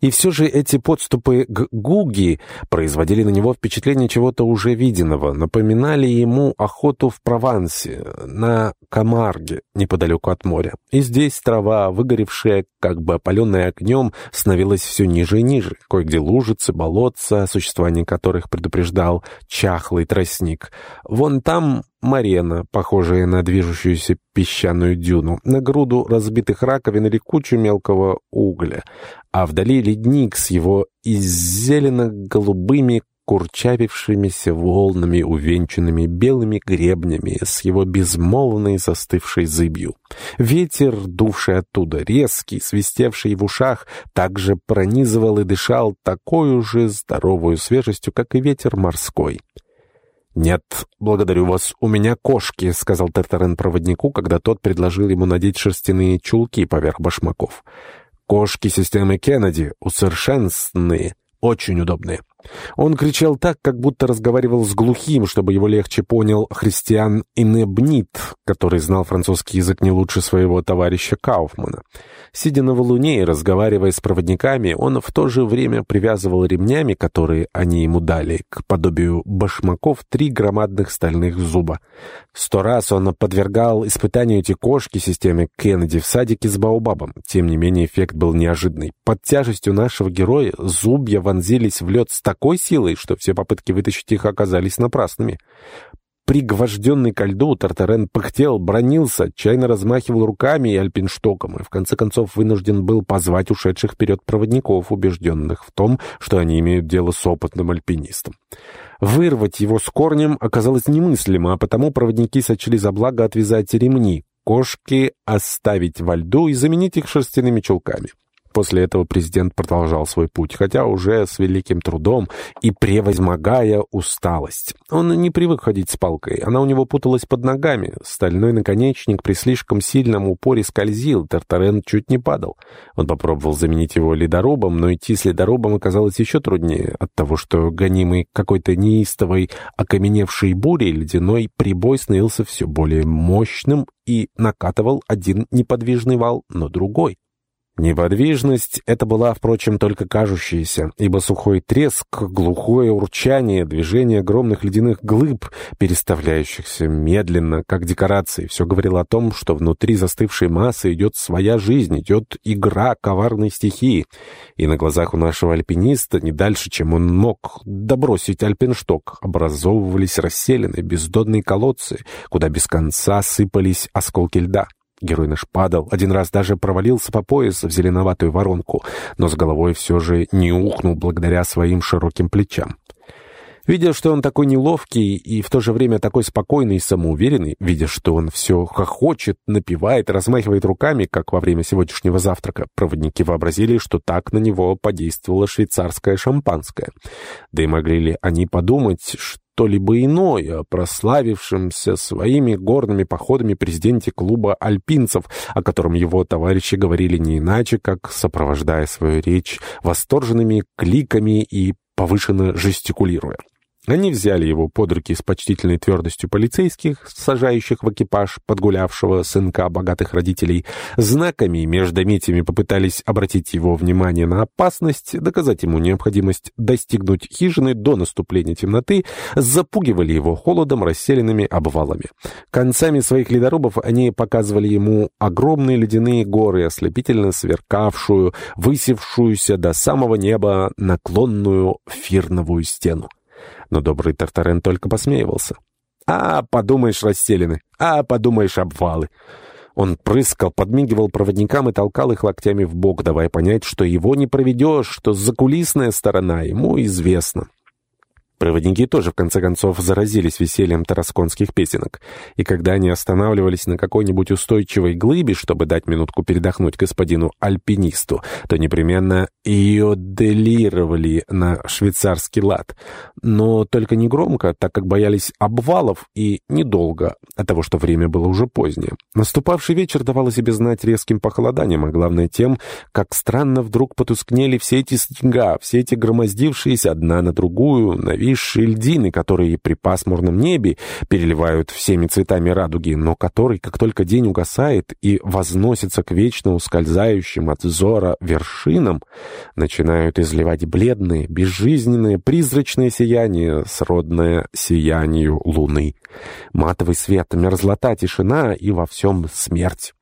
И все же эти подступы к Гуги производили на него впечатление чего-то уже виденного, напоминали ему охоту в Провансе, на Камарге, неподалеку от моря. И здесь трава, выгоревшая, как бы опаленная огнем, становилась все ниже и ниже. Кое-где лужицы, болотца, о существовании которых предупреждал чахлый тростник. Вон там Марена, похожая на движущуюся песчаную дюну, на груду разбитых раковин или кучу мелкого угля, а вдали ледник с его иззелено-голубыми курчавившимися волнами, увенчанными белыми гребнями, с его безмолвной застывшей зыбью. Ветер, дувший оттуда, резкий, свистевший в ушах, также пронизывал и дышал такой же здоровую свежестью, как и ветер морской. «Нет, благодарю вас, у меня кошки», — сказал Тартарен проводнику, когда тот предложил ему надеть шерстяные чулки поверх башмаков. «Кошки системы Кеннеди усовершенствованные, очень удобные». Он кричал так, как будто разговаривал с глухим, чтобы его легче понял христиан Инебнит, который знал французский язык не лучше своего товарища Кауфмана. Сидя на валуне и разговаривая с проводниками, он в то же время привязывал ремнями, которые они ему дали, к подобию башмаков три громадных стальных зуба. Сто раз он подвергал испытанию эти кошки системе Кеннеди в садике с Баобабом. Тем не менее, эффект был неожиданный. Под тяжестью нашего героя зубья вонзились в лед с такой силой, что все попытки вытащить их оказались напрасными. Пригвожденный ко льду, Тартарен пыхтел, бронился, отчаянно размахивал руками и альпинштоком, и в конце концов вынужден был позвать ушедших вперед проводников, убежденных в том, что они имеют дело с опытным альпинистом. Вырвать его с корнем оказалось немыслимо, а потому проводники сочли за благо отвязать ремни, кошки оставить во льду и заменить их шерстяными чулками. После этого президент продолжал свой путь, хотя уже с великим трудом и превозмогая усталость. Он не привык ходить с палкой, она у него путалась под ногами. Стальной наконечник при слишком сильном упоре скользил, Тартарен чуть не падал. Он попробовал заменить его ледорубом, но идти с ледорубом оказалось еще труднее от того, что гонимый какой-то неистовой окаменевшей бурей ледяной прибой становился все более мощным и накатывал один неподвижный вал на другой. Неподвижность — это была, впрочем, только кажущаяся, ибо сухой треск, глухое урчание, движение огромных ледяных глыб, переставляющихся медленно, как декорации, все говорило о том, что внутри застывшей массы идет своя жизнь, идет игра коварной стихии. И на глазах у нашего альпиниста, не дальше, чем он мог добросить альпиншток, образовывались расселенные бездонные колодцы, куда без конца сыпались осколки льда. Герой наш падал, один раз даже провалился по пояс в зеленоватую воронку, но с головой все же не ухнул благодаря своим широким плечам. Видя, что он такой неловкий и в то же время такой спокойный и самоуверенный, видя, что он все хохочет, напевает, размахивает руками, как во время сегодняшнего завтрака, проводники вообразили, что так на него подействовало швейцарское шампанское. Да и могли ли они подумать, что что-либо иное, прославившемся своими горными походами президенте клуба альпинцев, о котором его товарищи говорили не иначе, как сопровождая свою речь восторженными кликами и повышенно жестикулируя. Они взяли его под руки с почтительной твердостью полицейских, сажающих в экипаж подгулявшего сынка богатых родителей. Знаками между метями попытались обратить его внимание на опасность, доказать ему необходимость достигнуть хижины до наступления темноты, запугивали его холодом, расселенными обвалами. Концами своих ледорубов они показывали ему огромные ледяные горы, ослепительно сверкавшую, высевшуюся до самого неба наклонную фирновую стену. Но добрый Тартарен только посмеивался. «А, подумаешь, расселены! А, подумаешь, обвалы!» Он прыскал, подмигивал проводникам и толкал их локтями в бок, давая понять, что его не проведешь, что закулисная сторона ему известна. Проводники тоже, в конце концов, заразились весельем тарасконских песенок. И когда они останавливались на какой-нибудь устойчивой глыбе, чтобы дать минутку передохнуть господину альпинисту, то непременно ее делировали на швейцарский лад. Но только не громко, так как боялись обвалов, и недолго, от того, что время было уже позднее. Наступавший вечер давал о себе знать резким похолоданием, а главное тем, как странно вдруг потускнели все эти снега, все эти громоздившиеся одна на другую, навис лишь льдины, которые при пасмурном небе переливают всеми цветами радуги, но который, как только день угасает и возносится к вечно ускользающим от взора вершинам, начинают изливать бледные, безжизненные, призрачное сияние, сродное сиянию луны. Матовый свет, мерзлота, тишина и во всем смерть.